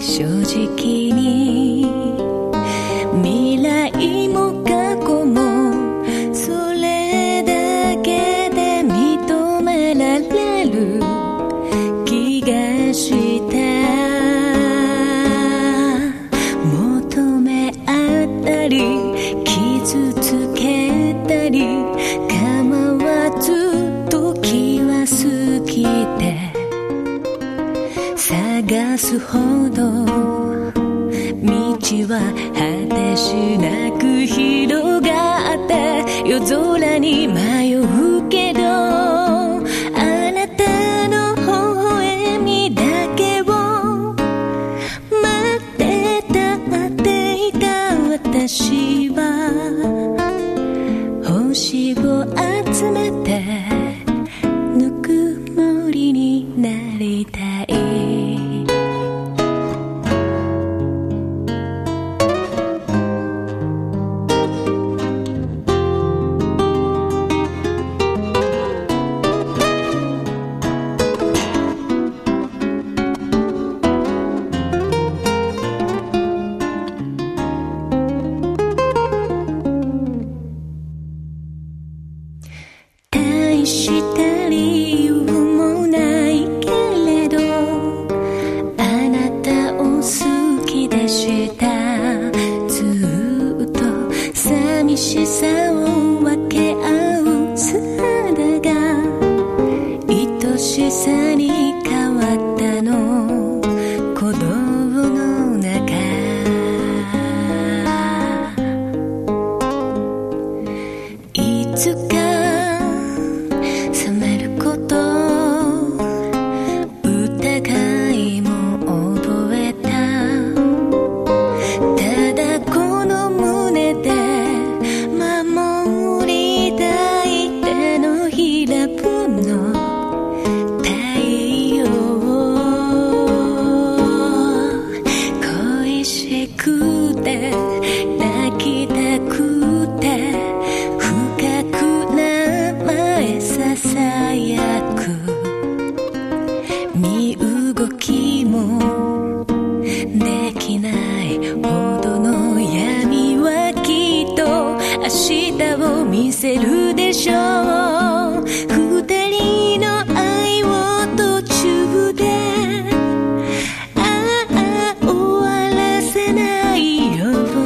正直に探すほど道は果てしなく広がって夜空に迷う二人の愛を途中でああ終わらせないよ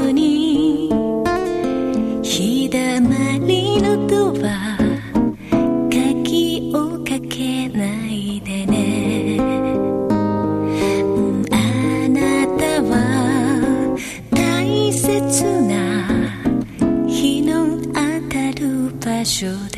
うに。陽だまりのドア should